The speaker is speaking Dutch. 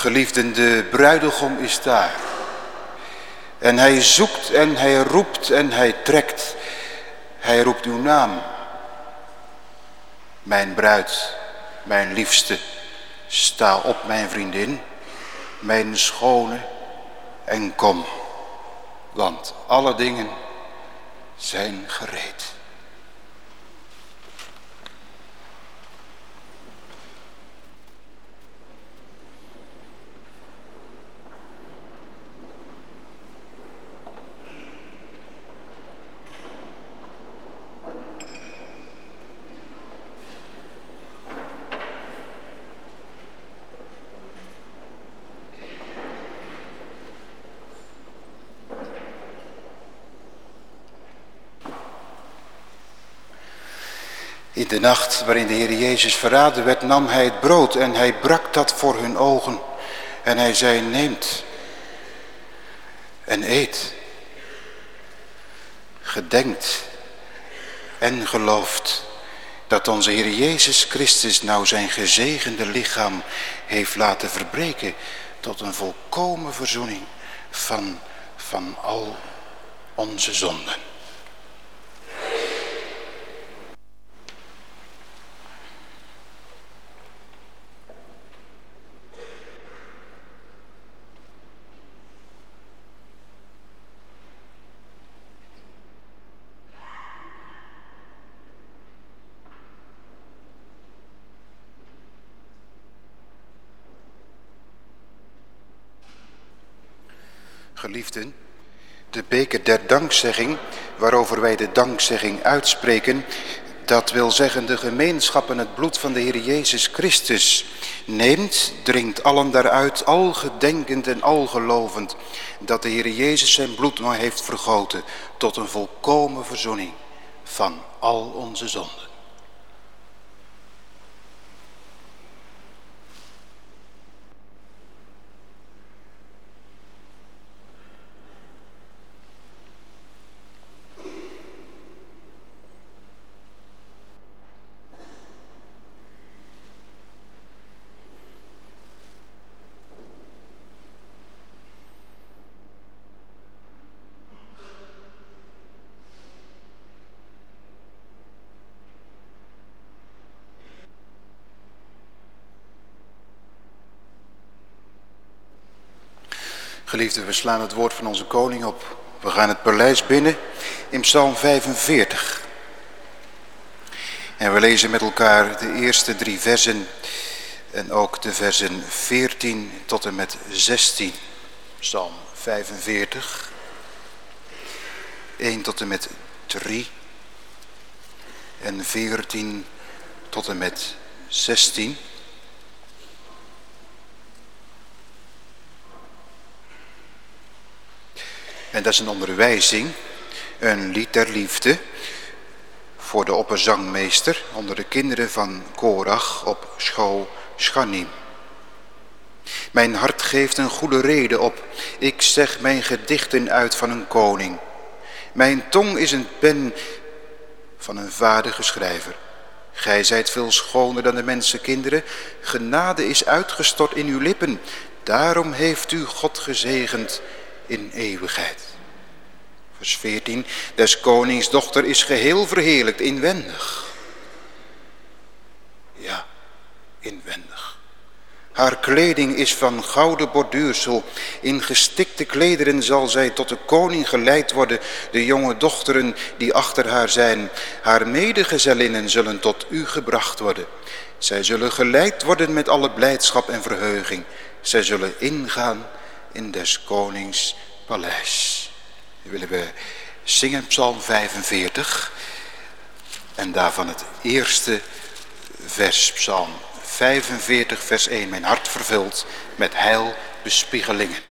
Geliefden, de bruidegom is daar. En hij zoekt en hij roept en hij trekt. Hij roept uw naam. Mijn bruid, mijn liefste, sta op mijn vriendin, mijn schone en kom. Want alle dingen zijn gereed. In de nacht waarin de Heer Jezus verraden werd, nam hij het brood en hij brak dat voor hun ogen. En hij zei, neemt en eet. Gedenkt en gelooft dat onze Heer Jezus Christus nou zijn gezegende lichaam heeft laten verbreken tot een volkomen verzoening van, van al onze zonden. Geliefden, de beker der dankzegging, waarover wij de dankzegging uitspreken, dat wil zeggen de gemeenschap en het bloed van de Heer Jezus Christus, neemt, dringt allen daaruit, al gedenkend en al gelovend, dat de Heer Jezus zijn bloed nog heeft vergoten tot een volkomen verzoening van al onze zonden. Geliefden, we slaan het woord van onze koning op. We gaan het paleis binnen in Psalm 45. En we lezen met elkaar de eerste drie versen en ook de versen 14 tot en met 16. Psalm 45, 1 tot en met 3 en 14 tot en met 16. En dat is een onderwijzing, een lied der liefde voor de opperzangmeester onder de kinderen van Korach op school Schanim. Mijn hart geeft een goede reden op, ik zeg mijn gedichten uit van een koning. Mijn tong is een pen van een vaardige schrijver. Gij zijt veel schoner dan de mensenkinderen, genade is uitgestort in uw lippen. Daarom heeft u God gezegend in eeuwigheid. Vers 14, des konings dochter is geheel verheerlijkt inwendig. Ja, inwendig. Haar kleding is van gouden borduursel. In gestikte klederen zal zij tot de koning geleid worden. De jonge dochteren die achter haar zijn. Haar medegezellinnen zullen tot u gebracht worden. Zij zullen geleid worden met alle blijdschap en verheuging. Zij zullen ingaan in des konings paleis. Nu willen we zingen psalm 45 en daarvan het eerste vers psalm 45 vers 1. Mijn hart vervuld met heilbespiegelingen.